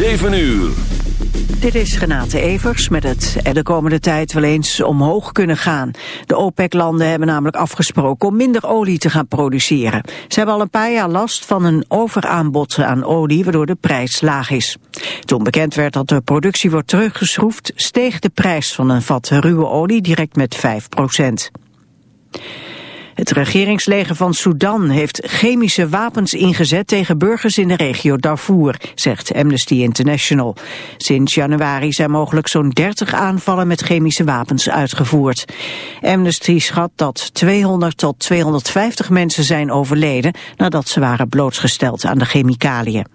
7 uur. Dit is Renate Evers met het de komende tijd wel eens omhoog kunnen gaan. De OPEC-landen hebben namelijk afgesproken om minder olie te gaan produceren. Ze hebben al een paar jaar last van een overaanbod aan olie, waardoor de prijs laag is. Toen bekend werd dat de productie wordt teruggeschroefd, steeg de prijs van een vat ruwe olie direct met 5 procent. Het regeringsleger van Sudan heeft chemische wapens ingezet tegen burgers in de regio Darfur, zegt Amnesty International. Sinds januari zijn mogelijk zo'n 30 aanvallen met chemische wapens uitgevoerd. Amnesty schat dat 200 tot 250 mensen zijn overleden nadat ze waren blootgesteld aan de chemicaliën.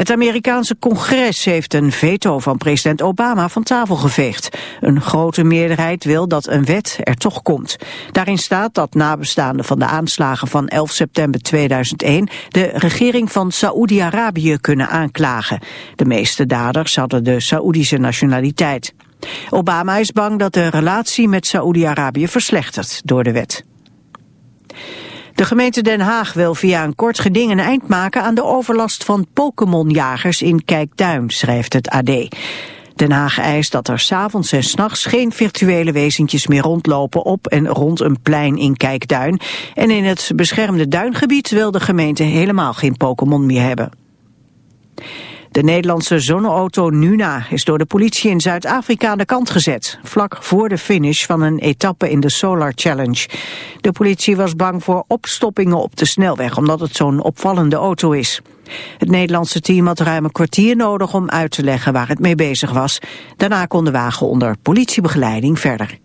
Het Amerikaanse congres heeft een veto van president Obama van tafel geveegd. Een grote meerderheid wil dat een wet er toch komt. Daarin staat dat nabestaanden van de aanslagen van 11 september 2001 de regering van Saoedi-Arabië kunnen aanklagen. De meeste daders hadden de Saoedische nationaliteit. Obama is bang dat de relatie met Saoedi-Arabië verslechtert door de wet. De gemeente Den Haag wil via een kort geding een eind maken aan de overlast van Pokémonjagers in Kijkduin, schrijft het AD. Den Haag eist dat er s'avonds en s'nachts geen virtuele wezentjes meer rondlopen op en rond een plein in Kijkduin. En in het beschermde duingebied wil de gemeente helemaal geen Pokémon meer hebben. De Nederlandse zonneauto Nuna is door de politie in Zuid-Afrika aan de kant gezet, vlak voor de finish van een etappe in de Solar Challenge. De politie was bang voor opstoppingen op de snelweg, omdat het zo'n opvallende auto is. Het Nederlandse team had ruim een kwartier nodig om uit te leggen waar het mee bezig was. Daarna kon de wagen onder politiebegeleiding verder.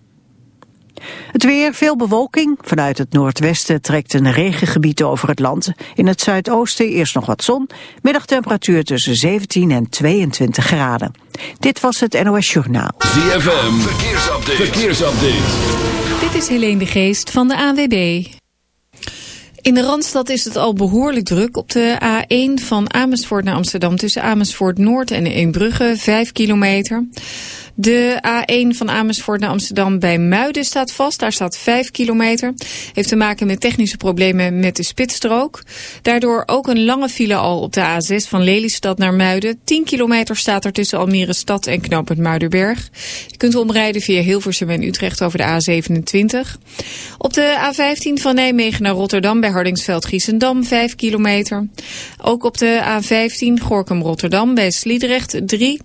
Weer, veel bewolking. Vanuit het noordwesten trekt een regengebied over het land. In het zuidoosten eerst nog wat zon. Middagtemperatuur tussen 17 en 22 graden. Dit was het NOS Journaal. ZFM, verkeersupdate. verkeersupdate. Dit is Helene de Geest van de AWB. In de Randstad is het al behoorlijk druk. Op de A1 van Amersfoort naar Amsterdam tussen Amersfoort Noord en Eembrugge 5 kilometer. De A1 van Amersfoort naar Amsterdam bij Muiden staat vast. Daar staat 5 kilometer. Heeft te maken met technische problemen met de spitsstrook. Daardoor ook een lange file al op de A6 van Lelystad naar Muiden. 10 kilometer staat er tussen Almere Stad en knooppunt Muidenberg. Je kunt omrijden via Hilversum en Utrecht over de A27. Op de A15 van Nijmegen naar Rotterdam bij Hardingsveld-Giessendam 5 kilometer. Ook op de A15 Gorkum-Rotterdam bij Sliedrecht 3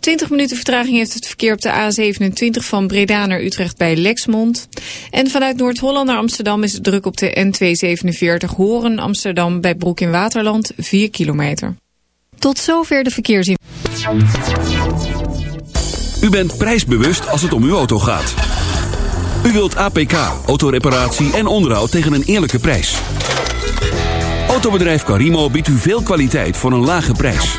20 minuten vertraging heeft het verkeer op de A27 van Breda naar Utrecht bij Lexmond. En vanuit Noord-Holland naar Amsterdam is het druk op de N247 Horen Amsterdam bij Broek in Waterland 4 kilometer. Tot zover de verkeersin. U bent prijsbewust als het om uw auto gaat. U wilt APK, autoreparatie en onderhoud tegen een eerlijke prijs. Autobedrijf Carimo biedt u veel kwaliteit voor een lage prijs.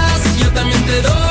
también te doy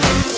cool.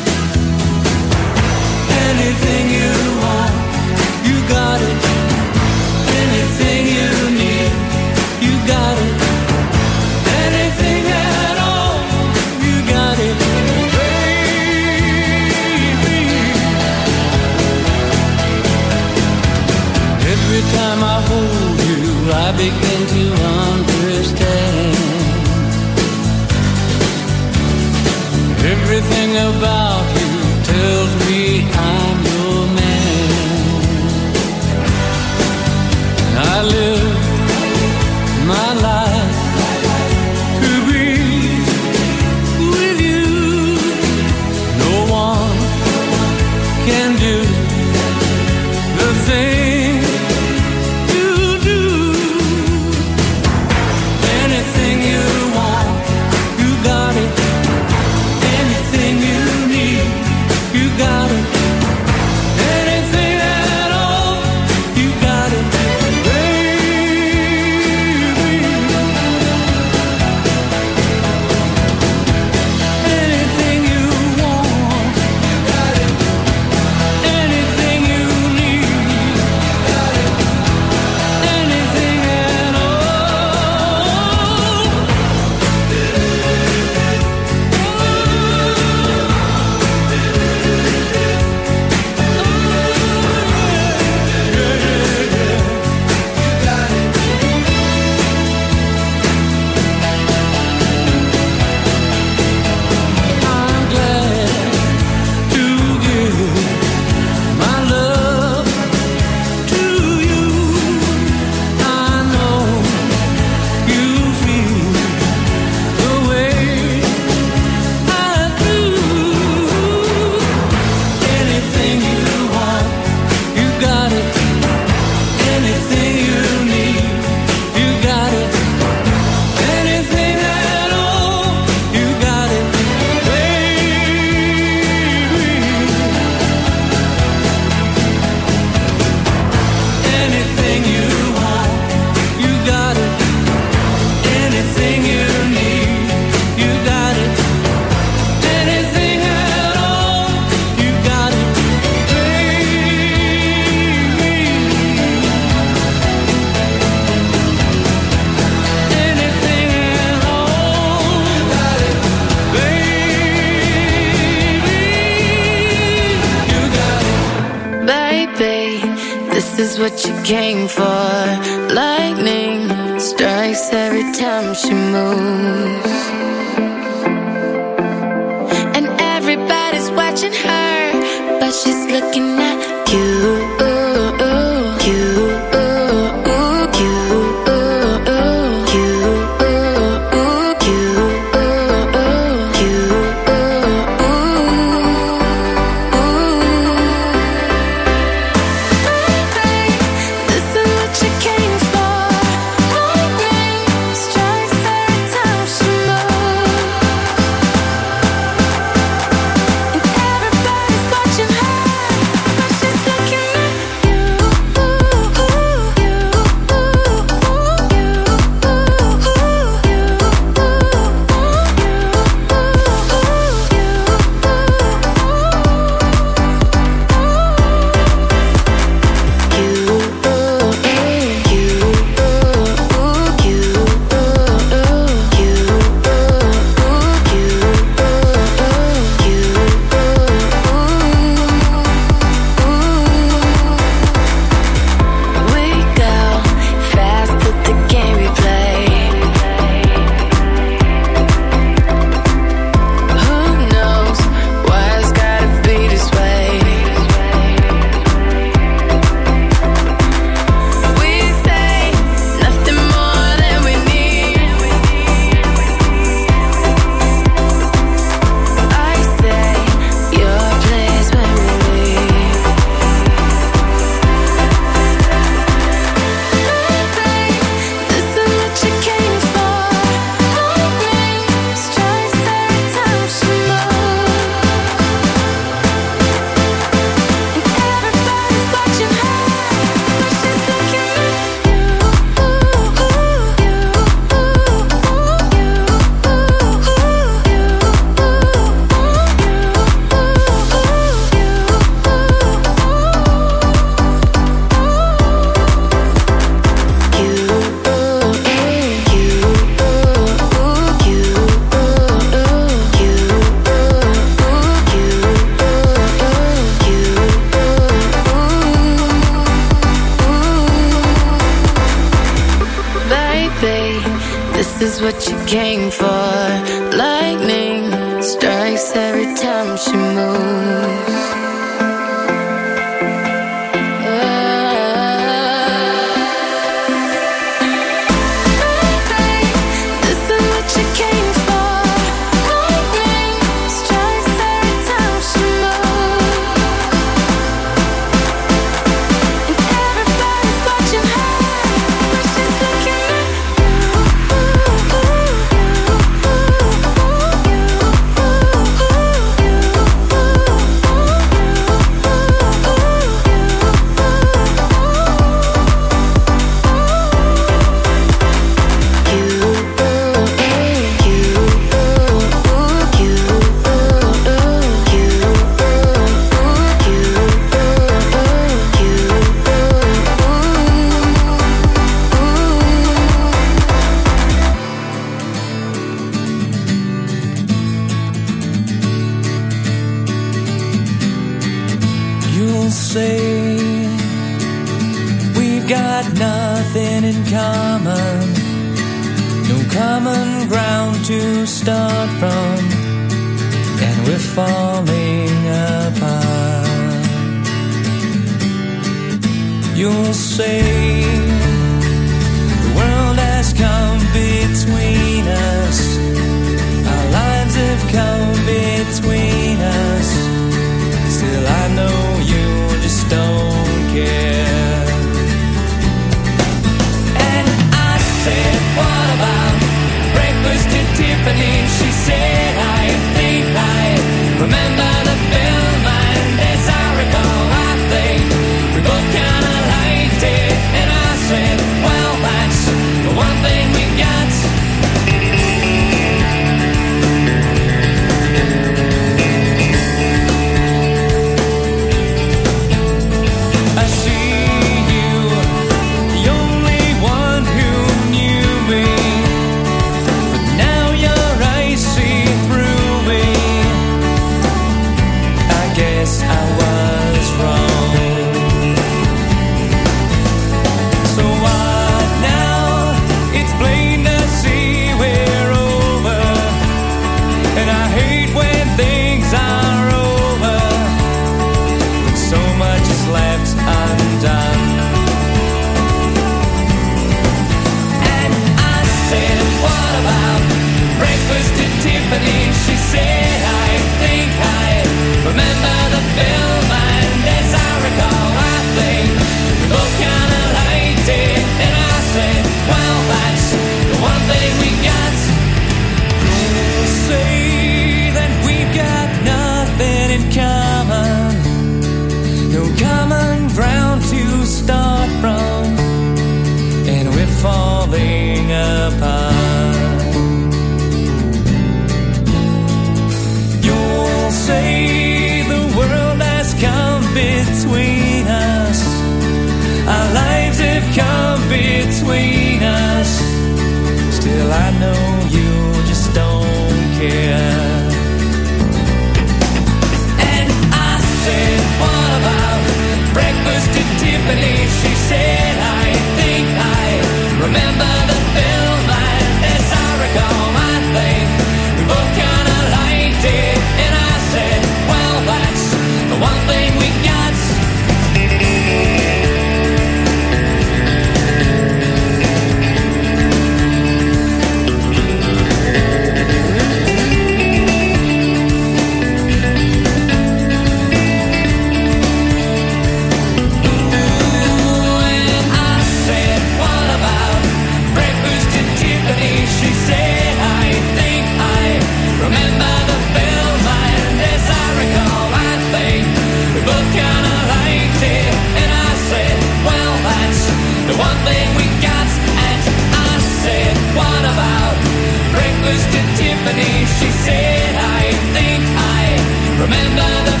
by the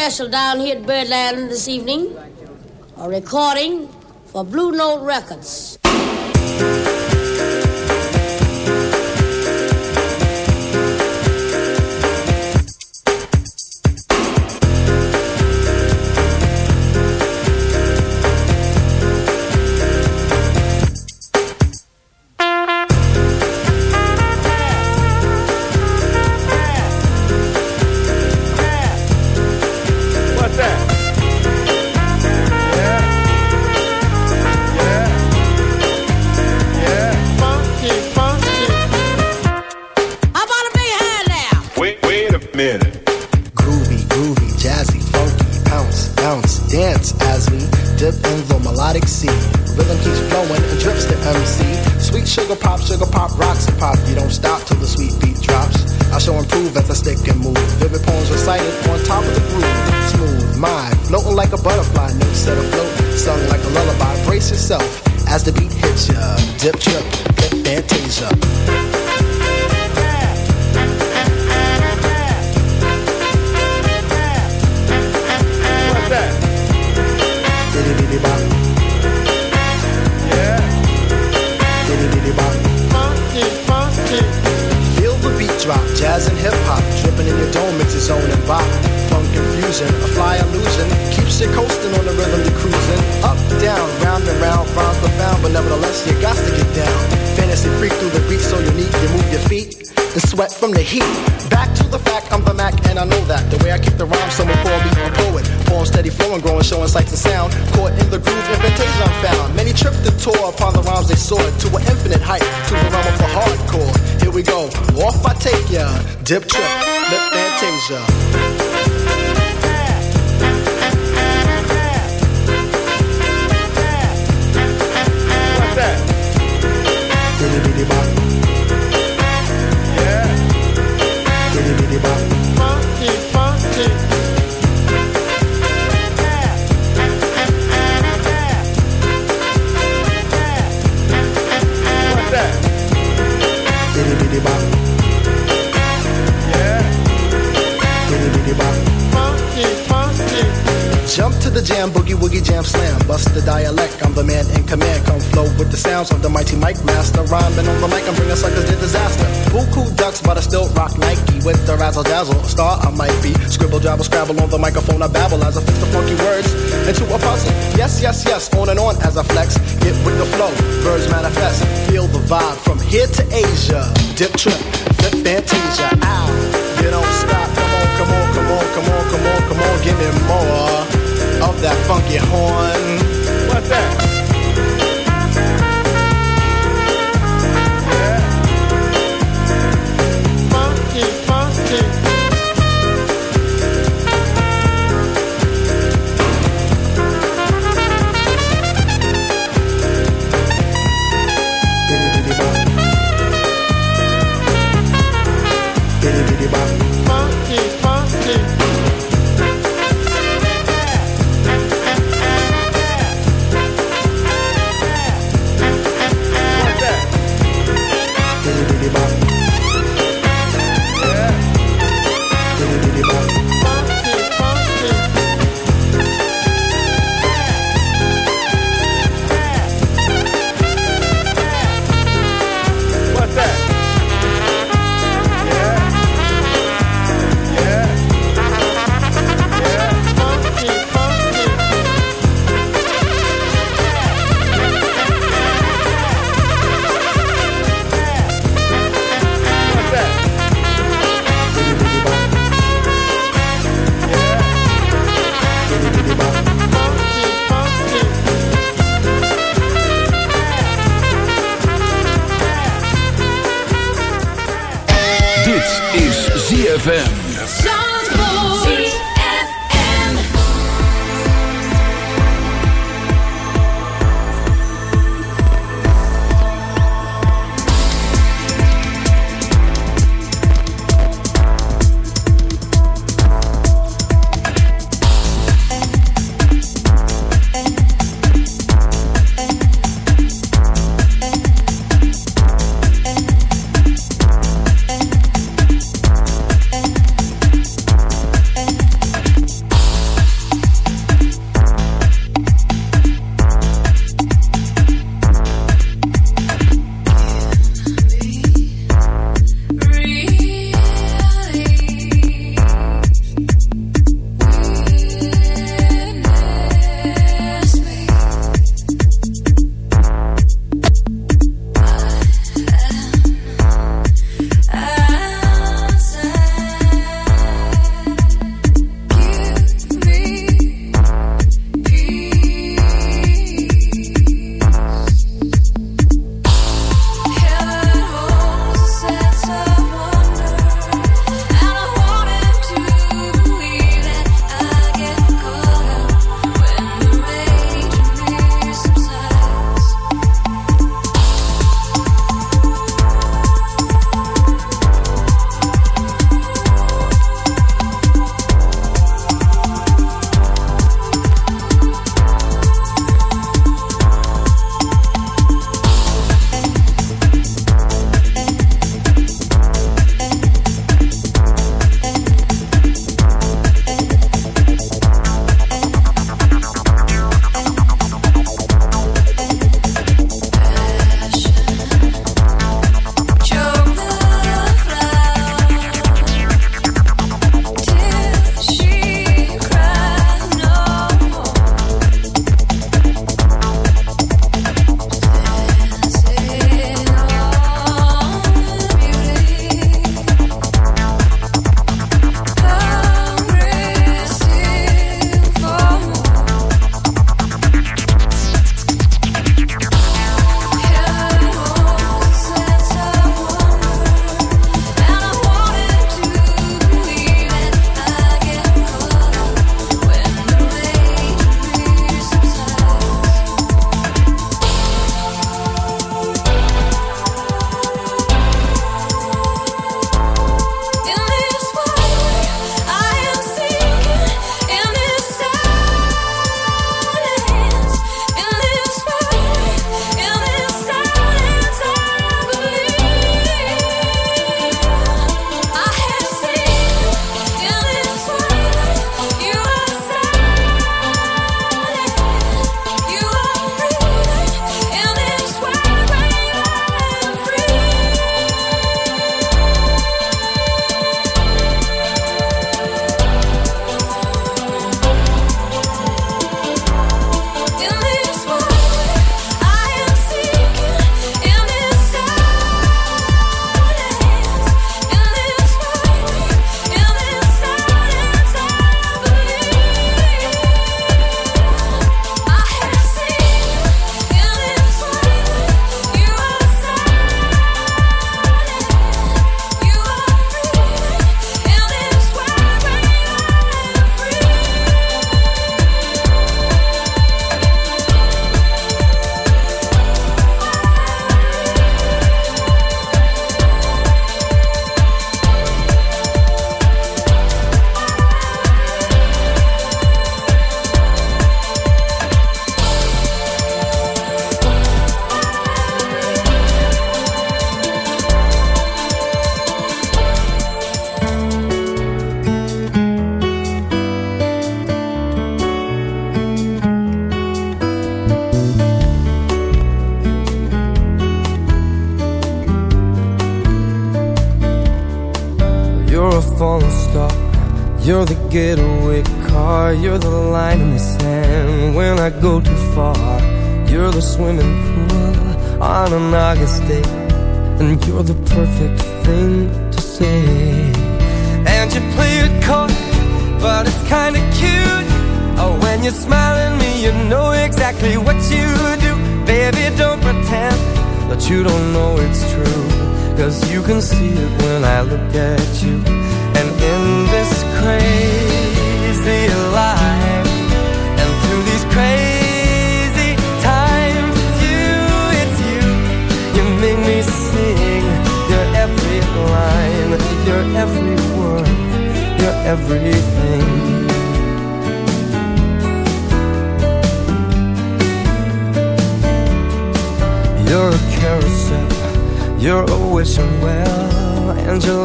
special down here at Birdland this evening. A recording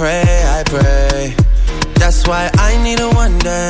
Pray, I pray. That's why I need a one dance.